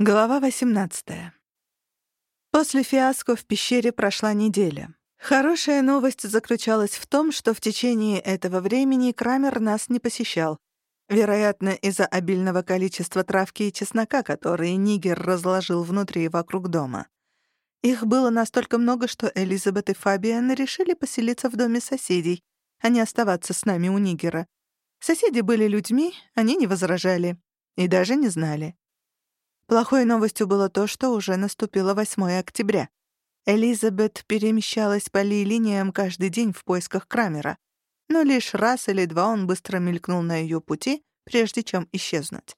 Глава 18. После фиаско в пещере прошла неделя. Хорошая новость заключалась в том, что в течение этого времени Крамер нас не посещал. Вероятно, из-за обильного количества травки и чеснока, которые Нигер разложил внутри и вокруг дома. Их было настолько много, что Элизабет и Фабиан решили поселиться в доме соседей, а не оставаться с нами у Нигера. Соседи были людьми, они не возражали и даже не знали. Плохой новостью было то, что уже наступило 8 октября. Элизабет перемещалась по линиям каждый день в поисках Крамера, но лишь раз или два он быстро мелькнул на ее пути, прежде чем исчезнуть.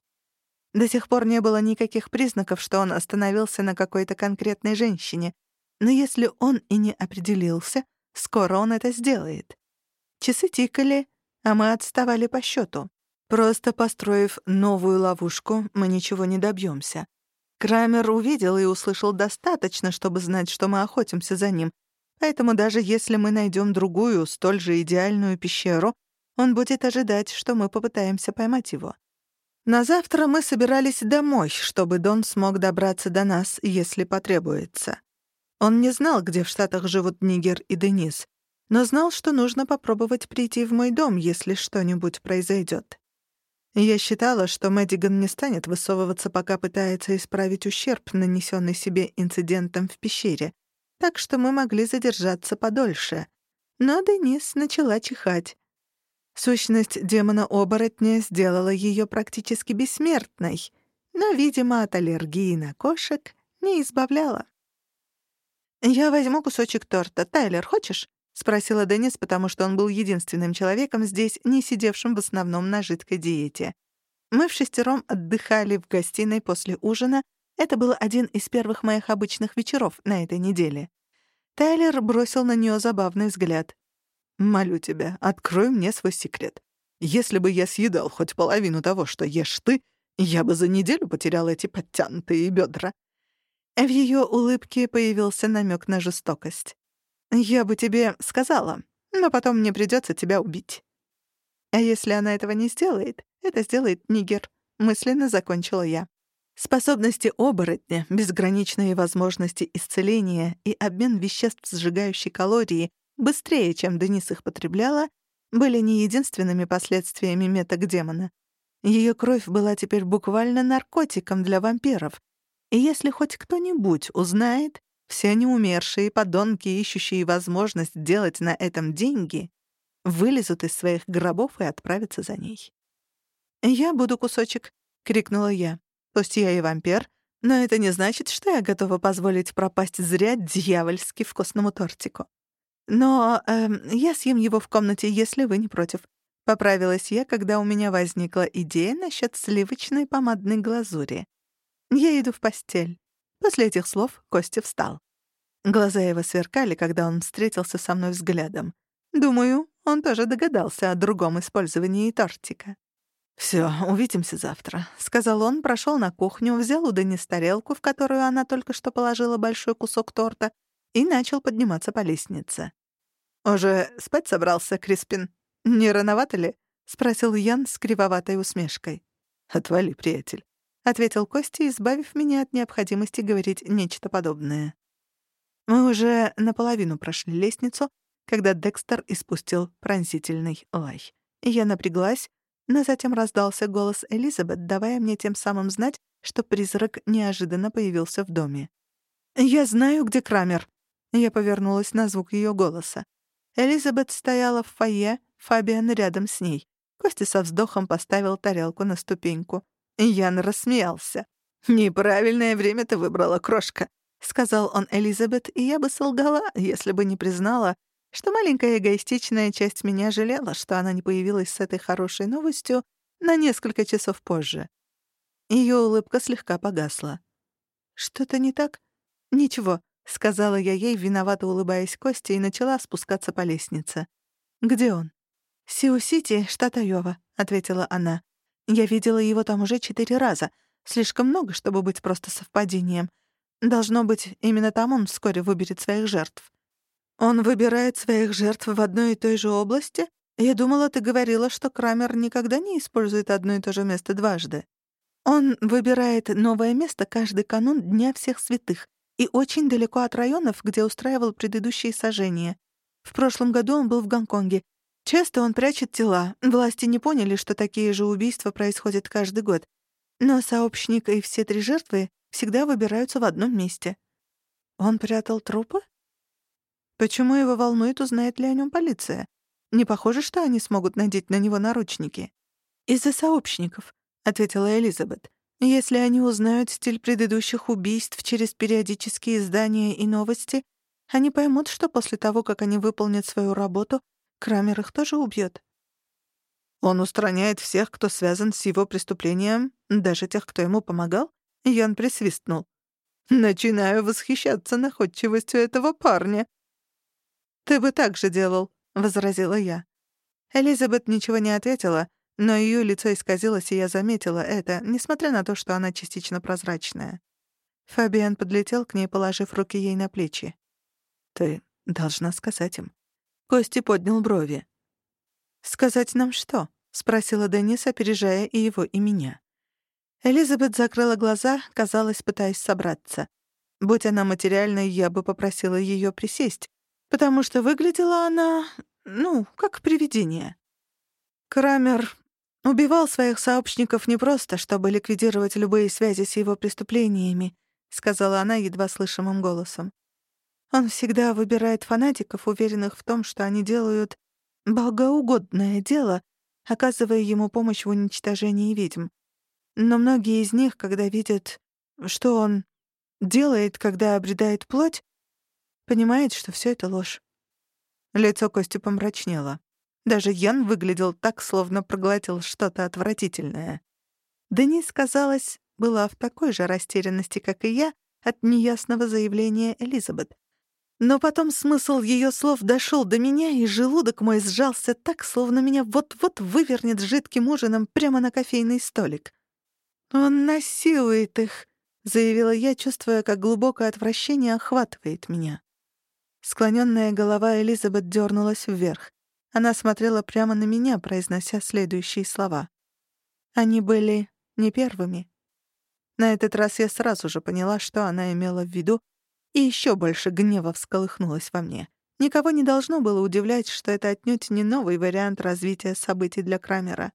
До сих пор не было никаких признаков, что он остановился на какой-то конкретной женщине, но если он и не определился, скоро он это сделает. Часы тикали, а мы отставали по счету. Просто построив новую ловушку, мы ничего не добьемся. Крамер увидел и услышал достаточно, чтобы знать, что мы охотимся за ним. Поэтому даже если мы найдем другую, столь же идеальную пещеру, он будет ожидать, что мы попытаемся поймать его. На завтра мы собирались домой, чтобы Дон смог добраться до нас, если потребуется. Он не знал, где в Штатах живут Нигер и Денис, но знал, что нужно попробовать прийти в мой дом, если что-нибудь произойдет. Я считала, что Мэддиган не станет высовываться, пока пытается исправить ущерб, нанесенный себе инцидентом в пещере, так что мы могли задержаться подольше. Но Денис начала чихать. Сущность демона-оборотня сделала ее практически бессмертной, но, видимо, от аллергии на кошек не избавляла. «Я возьму кусочек торта. Тайлер, хочешь?» — спросила Денис, потому что он был единственным человеком здесь, не сидевшим в основном на жидкой диете. Мы в шестером отдыхали в гостиной после ужина. Это был один из первых моих обычных вечеров на этой неделе. Тайлер бросил на нее забавный взгляд. «Молю тебя, открой мне свой секрет. Если бы я съедал хоть половину того, что ешь ты, я бы за неделю потерял эти подтянутые бедра». В ее улыбке появился намек на жестокость. «Я бы тебе сказала, но потом мне придется тебя убить». «А если она этого не сделает, это сделает Нигер», — мысленно закончила я. Способности оборотня, безграничные возможности исцеления и обмен веществ, сжигающий калории, быстрее, чем Денис их потребляла, были не единственными последствиями меток демона. Ее кровь была теперь буквально наркотиком для вампиров. И если хоть кто-нибудь узнает, все неумершие подонки, ищущие возможность делать на этом деньги, вылезут из своих гробов и отправятся за ней. «Я буду кусочек», — крикнула я. «Пусть я и вампир, но это не значит, что я готова позволить пропасть зря дьявольски вкусному тортику. Но э, я съем его в комнате, если вы не против». Поправилась я, когда у меня возникла идея насчет сливочной помадной глазури. Я иду в постель. После этих слов Костя встал. Глаза его сверкали, когда он встретился со мной взглядом. Думаю, он тоже догадался о другом использовании тортика. «Всё, увидимся завтра», — сказал он, прошёл на кухню, взял у Денис тарелку, в которую она только что положила большой кусок торта, и начал подниматься по лестнице. «Уже спать собрался, Криспин? Не рановато ли?» — спросил Ян с кривоватой усмешкой. «Отвали, приятель. — ответил Костя, избавив меня от необходимости говорить нечто подобное. Мы уже наполовину прошли лестницу, когда Декстер испустил пронзительный лай. Я напряглась, но затем раздался голос Элизабет, давая мне тем самым знать, что призрак неожиданно появился в доме. «Я знаю, где Крамер!» Я повернулась на звук ее голоса. Элизабет стояла в фойе, Фабиан рядом с ней. Костя со вздохом поставил тарелку на ступеньку. Ян рассмеялся. «Неправильное время ты выбрала, крошка», — сказал он Элизабет, и я бы солгала, если бы не признала, что маленькая эгоистичная часть меня жалела, что она не появилась с этой хорошей новостью на несколько часов позже. Ее улыбка слегка погасла. «Что-то не так?» «Ничего», — сказала я ей, виновато улыбаясь Косте, и начала спускаться по лестнице. «Где он?» «Сиу-Сити, штат Айова», — ответила она. Я видела его там уже четыре раза. Слишком много, чтобы быть просто совпадением. Должно быть, именно там он вскоре выберет своих жертв. Он выбирает своих жертв в одной и той же области? Я думала, ты говорила, что Крамер никогда не использует одно и то же место дважды. Он выбирает новое место каждый канун Дня всех святых и очень далеко от районов, где устраивал предыдущие сожжения. В прошлом году он был в Гонконге. Часто он прячет тела. Власти не поняли, что такие же убийства происходят каждый год. Но сообщник и все три жертвы всегда выбираются в одном месте. Он прятал трупы? Почему его волнует, узнает ли о нем полиция? Не похоже, что они смогут надеть на него наручники. «Из-за сообщников», — ответила Элизабет. «Если они узнают стиль предыдущих убийств через периодические издания и новости, они поймут, что после того, как они выполнят свою работу, Крамер их тоже убьет». «Он устраняет всех, кто связан с его преступлением, даже тех, кто ему помогал?» Ян присвистнул. «Начинаю восхищаться находчивостью этого парня». «Ты бы так же делал», — возразила я. Элизабет ничего не ответила, но ее лицо исказилось, и я заметила это, несмотря на то, что она частично прозрачная. Фабиан подлетел к ней, положив руки ей на плечи. «Ты должна сказать им». Кости поднял брови. «Сказать нам что?» — спросила Денис, опережая и его, и меня. Элизабет закрыла глаза, казалось, пытаясь собраться. Будь она материальной, я бы попросила ее присесть, потому что выглядела она, ну, как привидение. Крамер убивал своих сообщников не просто, чтобы ликвидировать любые связи с его преступлениями, сказала она едва слышимым голосом. Он всегда выбирает фанатиков, уверенных в том, что они делают богоугодное дело, оказывая ему помощь в уничтожении ведьм. Но многие из них, когда видят, что он делает, когда обретает плоть, Понимает, что все это ложь. Лицо Кости помрачнело. Даже Ян выглядел так, словно проглотил что-то отвратительное. Денис, казалось, была в такой же растерянности, как и я, от неясного заявления Элизабет. Но потом смысл ее слов дошел до меня, и желудок мой сжался так, словно меня вот-вот вывернет жидким ужином прямо на кофейный столик. «Он насилует их», — заявила я, чувствуя, как глубокое отвращение охватывает меня. Склоненная голова Элизабет дернулась вверх. Она смотрела прямо на меня, произнося следующие слова. Они были не первыми. На этот раз я сразу же поняла, что она имела в виду, и еще больше гнева всколыхнулось во мне. Никого не должно было удивлять, что это отнюдь не новый вариант развития событий для Крамера.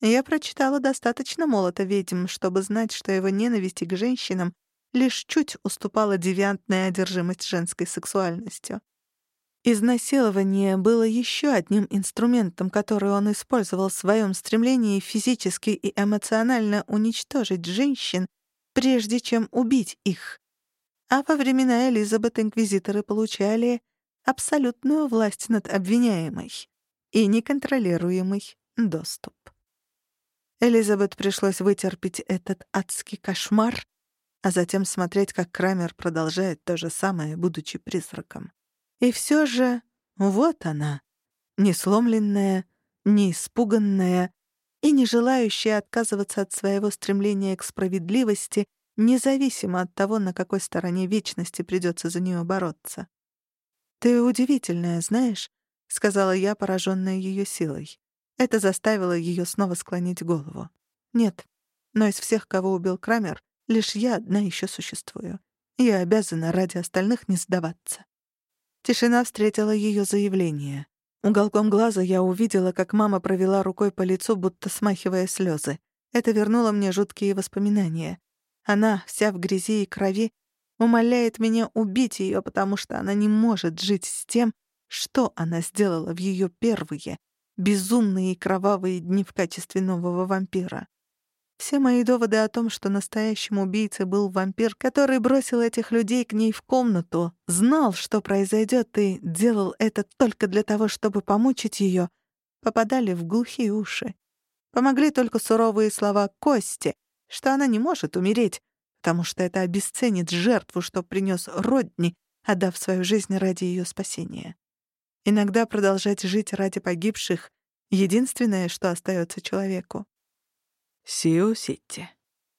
Я прочитала достаточно молота ведьм, чтобы знать, что его ненависть к женщинам лишь чуть уступала девиантная одержимость женской сексуальностью. Изнасилование было еще одним инструментом, который он использовал в своем стремлении физически и эмоционально уничтожить женщин, прежде чем убить их. А во времена Элизабет инквизиторы получали абсолютную власть над обвиняемой и неконтролируемый доступ. Элизабет пришлось вытерпеть этот адский кошмар, а затем смотреть, как Крамер продолжает то же самое, будучи призраком. И все же вот она, не сломленная, не испуганная и не желающая отказываться от своего стремления к справедливости, независимо от того, на какой стороне вечности придется за нее бороться. «Ты удивительная, знаешь», — сказала я, пораженная ее силой. Это заставило ее снова склонить голову. «Нет, но из всех, кого убил Крамер, Лишь я одна еще существую. Я обязана ради остальных не сдаваться. Тишина встретила ее заявление. Уголком глаза я увидела, как мама провела рукой по лицу, будто смахивая слезы. Это вернуло мне жуткие воспоминания. Она, вся в грязи и крови, умоляет меня убить ее, потому что она не может жить с тем, что она сделала в ее первые, безумные и кровавые дни в качестве нового вампира. Все мои доводы о том, что настоящим убийцей был вампир, который бросил этих людей к ней в комнату, знал, что произойдет, и делал это только для того, чтобы помучить ее, попадали в глухие уши. Помогли только суровые слова Кости, что она не может умереть, потому что это обесценит жертву, что принес Родни, отдав свою жизнь ради ее спасения. Иногда продолжать жить ради погибших — единственное, что остается человеку. Сиу-Сити,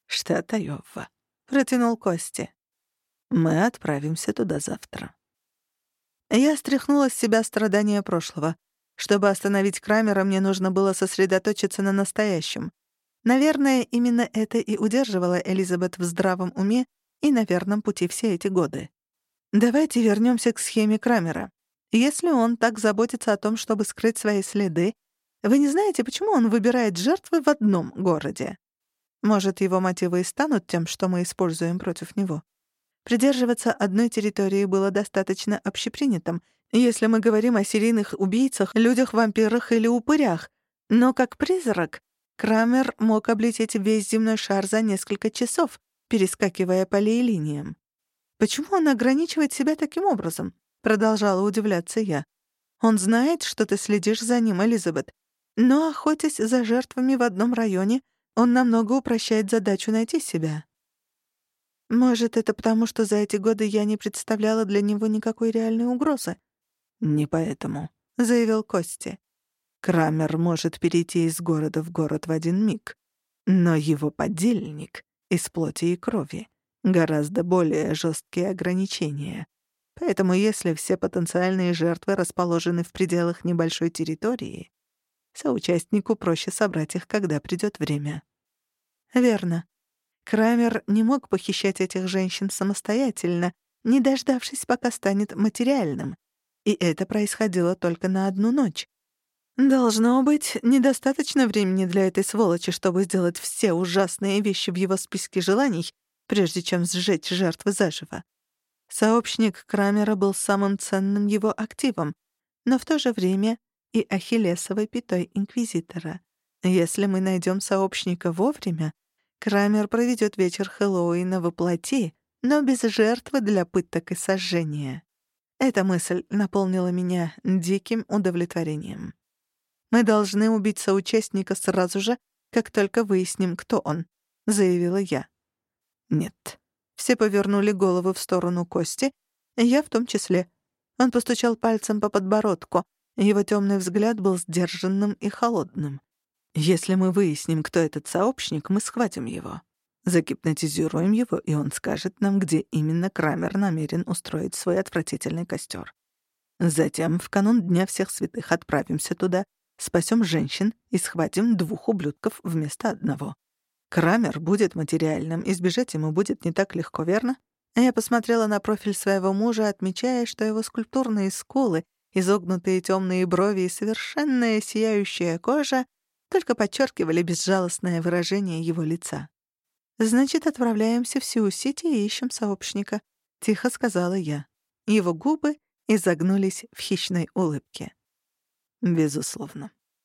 штат Айова», — протянул Кости. «Мы отправимся туда завтра». Я стряхнула с себя страдания прошлого. Чтобы остановить Крамера, мне нужно было сосредоточиться на настоящем. Наверное, именно это и удерживало Элизабет в здравом уме и на верном пути все эти годы. Давайте вернемся к схеме Крамера. Если он так заботится о том, чтобы скрыть свои следы, вы не знаете, почему он выбирает жертвы в одном городе? Может, его мотивы и станут тем, что мы используем против него? Придерживаться одной территории было достаточно общепринятым, если мы говорим о серийных убийцах, людях-вампирах или упырях. Но как призрак Крамер мог облететь весь земной шар за несколько часов, перескакивая по линиям. Почему он ограничивает себя таким образом? Продолжала удивляться я. Он знает, что ты следишь за ним, Элизабет. Но, охотясь за жертвами в одном районе, он намного упрощает задачу найти себя. Может, это потому, что за эти годы я не представляла для него никакой реальной угрозы? «Не поэтому», — заявил Кости. «Крамер может перейти из города в город в один миг, но его подельник из плоти и крови гораздо более жесткие ограничения. Поэтому если все потенциальные жертвы расположены в пределах небольшой территории, соучастнику проще собрать их, когда придёт время». «Верно. Крамер не мог похищать этих женщин самостоятельно, не дождавшись, пока станет материальным. И это происходило только на одну ночь. Должно быть, недостаточно времени для этой сволочи, чтобы сделать все ужасные вещи в его списке желаний, прежде чем сжечь жертвы заживо. Сообщник Крамера был самым ценным его активом, но в то же время и ахиллесовой пятой Инквизитора. Если мы найдем сообщника вовремя, Крамер проведет вечер Хэллоуина во плоти, но без жертвы для пыток и сожжения. Эта мысль наполнила меня диким удовлетворением. «Мы должны убить соучастника сразу же, как только выясним, кто он», — заявила я. «Нет». Все повернули головы в сторону Кости, я в том числе. Он постучал пальцем по подбородку. Его темный взгляд был сдержанным и холодным. Если мы выясним, кто этот сообщник, мы схватим его. Загипнотизируем его, и он скажет нам, где именно Крамер намерен устроить свой отвратительный костер. Затем, в канун Дня всех святых, отправимся туда, спасем женщин и схватим двух ублюдков вместо одного. Крамер будет материальным, избежать ему будет не так легко, верно? Я посмотрела на профиль своего мужа, отмечая, что его скульптурные скулы, изогнутые темные брови и совершенная сияющая кожа только подчеркивали безжалостное выражение его лица. «Значит, отправляемся в Сиу-Сити и ищем сообщника», — тихо сказала я. Его губы изогнулись в хищной улыбке. «Безусловно».